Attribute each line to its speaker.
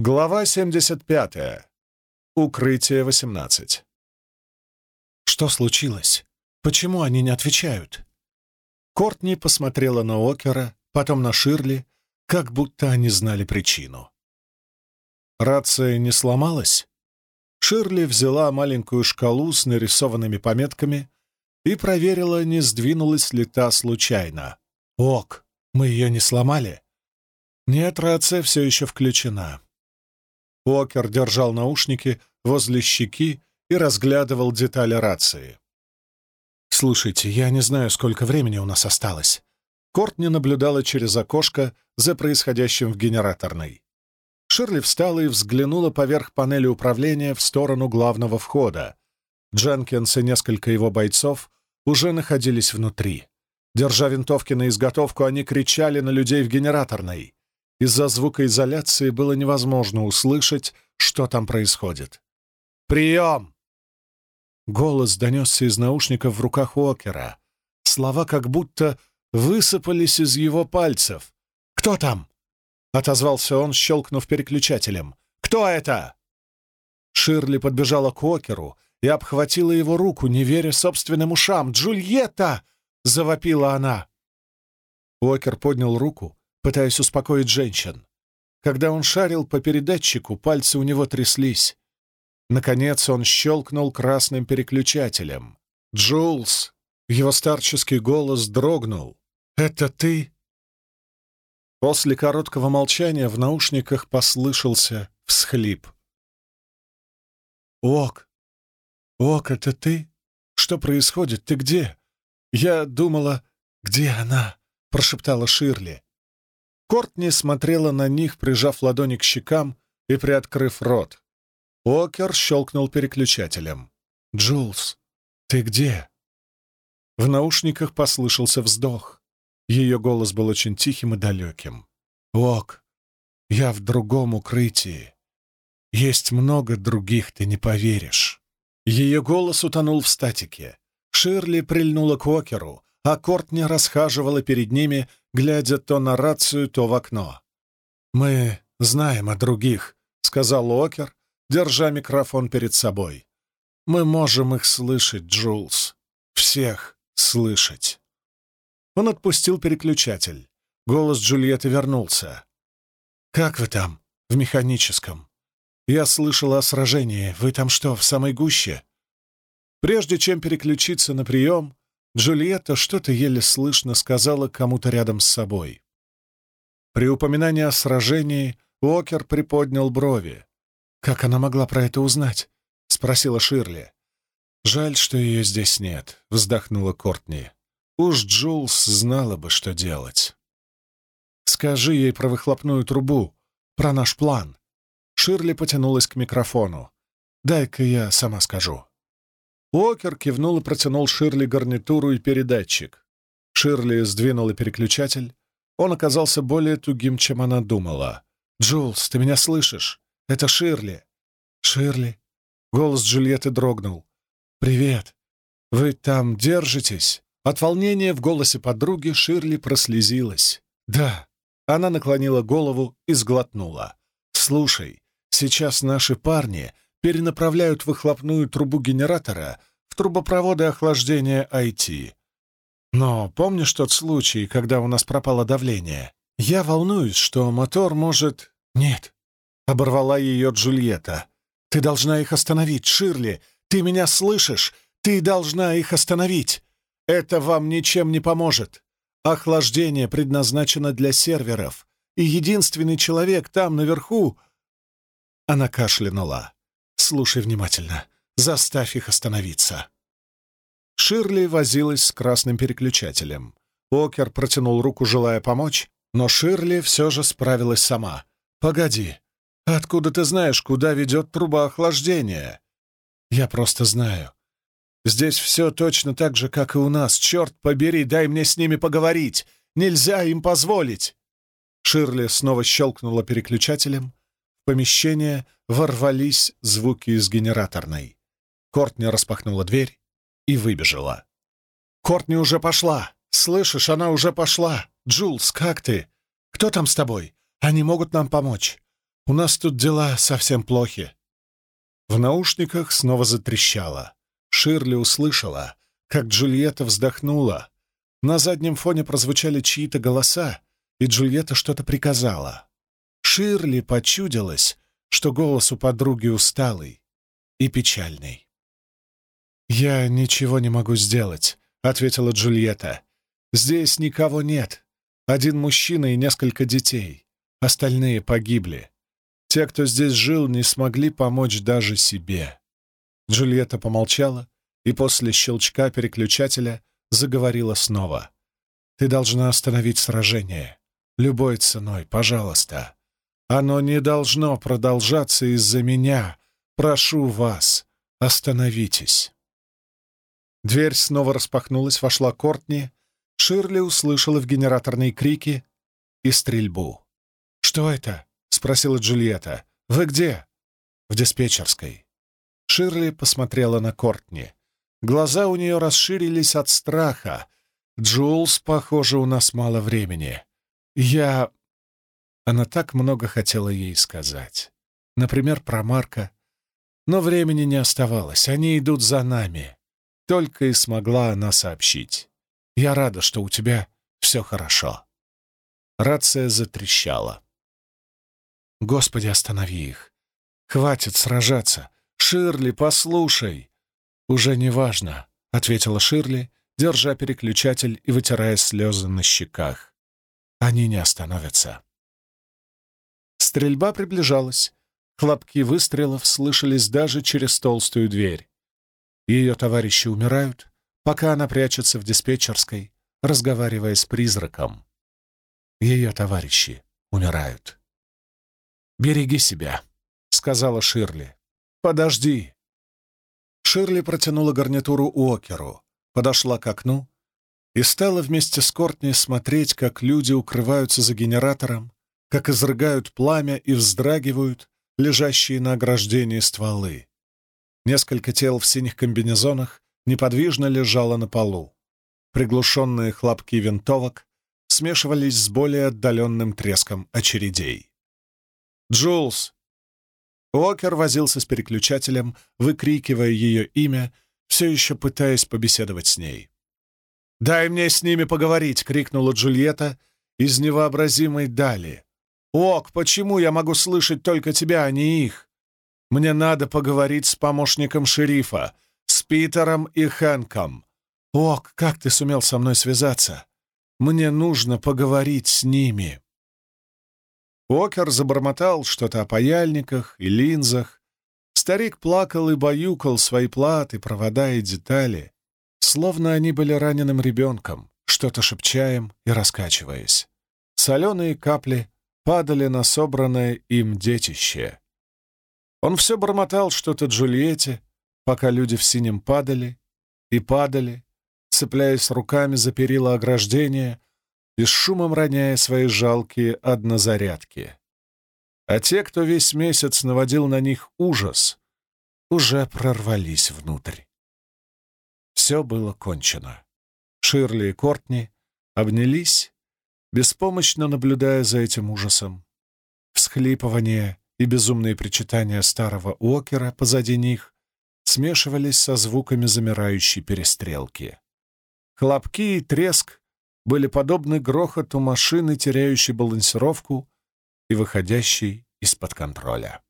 Speaker 1: Глава 75. Укрытие 18.
Speaker 2: Что случилось? Почему они не отвечают?
Speaker 1: Кортни посмотрела на Окера, потом на Ширли, как будто они знали причину. Рация не сломалась? Ширли взяла маленькую шкалу с нарисованными пометками и проверила, не сдвинулась ли та случайно.
Speaker 2: «Ок, мы ее не сломали?»
Speaker 1: «Нет, рация все еще включена». Уокер держал наушники возле щеки и разглядывал детали рации.
Speaker 2: «Слушайте, я не знаю, сколько времени у нас осталось».
Speaker 1: Кортни наблюдала через окошко за происходящим в генераторной. Ширли встала и взглянула поверх панели управления в сторону главного входа. Дженкинс и несколько его бойцов уже находились внутри. Держа винтовки на изготовку, они кричали на людей в генераторной. Из-за звукоизоляции было невозможно услышать, что там происходит. «Прием!» Голос донесся из наушников в руках Уокера. Слова как будто высыпались из его пальцев. «Кто там?» — отозвался он, щелкнув переключателем. «Кто это?» Ширли подбежала к Уокеру и обхватила его руку, не веря собственным ушам. «Джульетта!» — завопила она. Уокер поднял руку пытаясь успокоить женщин. Когда он шарил по передатчику, пальцы у него тряслись. Наконец он щелкнул красным переключателем. «Джулс!» Его старческий голос дрогнул. «Это ты?» После короткого молчания в наушниках послышался всхлип. «Ок! Ок, это ты? Что происходит? Ты где?» «Я думала, где она?» — прошептала Ширли. Кортни смотрела на них, прижав ладони к щекам и приоткрыв рот. Окер щелкнул переключателем. «Джулс, ты где?» В наушниках послышался вздох. Ее голос был очень тихим и далеким. «Ок, я в другом укрытии. Есть много других, ты не поверишь». Ее голос утонул в статике. Ширли прильнула к Океру, а Кортни расхаживала перед ними, глядя то на рацию, то в окно. «Мы знаем о других», — сказал Уокер, держа микрофон перед собой. «Мы можем их слышать, Джулс. Всех слышать». Он отпустил переключатель. Голос Джульетты вернулся. «Как вы там? В механическом? Я слышала о сражении. Вы там что, в самой гуще?» Прежде чем переключиться на прием, Джульетта что-то еле слышно сказала кому-то рядом с собой. При упоминании о сражении Уокер приподнял брови. «Как она могла про это узнать?» — спросила Ширли. «Жаль, что ее здесь нет», — вздохнула Кортни. «Уж Джулс знала бы, что делать». «Скажи ей про выхлопную трубу, про наш план». Ширли потянулась к микрофону. «Дай-ка я сама скажу». Уокер кивнул и протянул Ширли гарнитуру и передатчик. Ширли сдвинула переключатель. Он оказался более тугим, чем она думала. «Джулс, ты меня слышишь? Это Ширли!» «Ширли?» Голос Джульетты дрогнул. «Привет! Вы там держитесь?» От волнения в голосе подруги Ширли прослезилась. «Да». Она наклонила голову и сглотнула. «Слушай, сейчас наши парни перенаправляют выхлопную трубу генератора в трубопроводы охлаждения IT. Но помнишь тот случай, когда у нас пропало давление? Я волнуюсь, что мотор может... Нет. Оборвала ее Джульетта. Ты должна их остановить, Ширли. Ты меня слышишь? Ты должна их остановить. Это вам ничем не поможет. Охлаждение предназначено для серверов, и единственный человек там наверху... Она кашлянула. Слушай внимательно. Заставь их остановиться. Ширли возилась с красным переключателем. Окер протянул руку, желая помочь, но Ширли все же справилась сама. «Погоди. Откуда ты знаешь, куда ведет труба охлаждения?» «Я просто знаю. Здесь все точно так же, как и у нас. Черт побери, дай мне с ними поговорить. Нельзя им позволить!» Ширли снова щелкнула переключателем, помещение ворвались звуки из генераторной. Кортни распахнула дверь и выбежала. «Кортни уже пошла! Слышишь, она уже пошла! Джулс, как ты? Кто там с тобой? Они могут нам помочь!» У нас тут дела совсем плохи». В наушниках снова затрещало. Ширли услышала, как Джульетта вздохнула. На заднем фоне прозвучали чьи-то голоса, и Джульетта что-то приказала. Ширли почудилась, что голос у подруги усталый и печальный. «Я ничего не могу сделать», — ответила Джульетта. «Здесь никого нет. Один мужчина и несколько детей. Остальные погибли. Те, кто здесь жил, не смогли помочь даже себе». Джульетта помолчала и после щелчка переключателя заговорила снова. «Ты должна остановить сражение. Любой ценой, пожалуйста. Оно не должно продолжаться из-за меня. Прошу вас, остановитесь». Дверь снова распахнулась, вошла Кортни. Ширли услышала в генераторные крики и стрельбу. «Что это?» — спросила Джульетта. «Вы где?» «В диспетчерской». Ширли посмотрела на Кортни. Глаза у нее расширились от страха. «Джулс, похоже, у нас мало времени. Я...» Она так много хотела ей сказать. Например, про Марка. Но времени не оставалось, они идут за нами. Только и смогла она сообщить. «Я рада, что у тебя все хорошо». Рация затрещала. «Господи, останови их! Хватит сражаться! Ширли, послушай!» «Уже не важно», — ответила Ширли, держа переключатель и вытирая слезы на щеках. «Они не остановятся». Стрельба приближалась. Хлопки выстрелов слышались даже через толстую дверь. Ее товарищи умирают, пока она прячется в диспетчерской, разговаривая с призраком. Ее товарищи умирают. «Береги себя», — сказала Ширли. «Подожди». Ширли протянула гарнитуру Уокеру, подошла к окну и стала вместе с Кортни смотреть, как люди укрываются за генератором, как изрыгают пламя и вздрагивают лежащие на ограждении стволы. Несколько тел в синих комбинезонах неподвижно лежало на полу. Приглушенные хлопки винтовок смешивались с более отдаленным треском очередей. «Джулс!» Уокер возился с переключателем, выкрикивая ее имя, все еще пытаясь побеседовать с ней. «Дай мне с ними поговорить!» — крикнула Джульетта из невообразимой дали. «Ок, почему я могу слышать только тебя, а не их?» Мне надо поговорить с помощником шерифа, с Питером и Хэнком. Ок, как ты сумел со мной связаться? Мне нужно поговорить с ними». Окер забормотал что-то о паяльниках и линзах. Старик плакал и баюкал свои платы, провода и детали, словно они были раненым ребенком, что-то шепча им и раскачиваясь. Соленые капли падали на собранное им детище. Он все бормотал что-то Джульетте, пока люди в синем падали и падали, цепляясь руками за перила ограждения и с шумом роняя свои жалкие однозарядки. А те, кто весь месяц наводил на них ужас, уже прорвались внутрь. Все было кончено. Ширли и Кортни обнялись, беспомощно наблюдая за этим ужасом. Всхлипывание и безумные причитания старого Уокера позади них смешивались со звуками замирающей перестрелки. Хлопки и треск были подобны грохоту машины, теряющей балансировку и выходящей из-под контроля.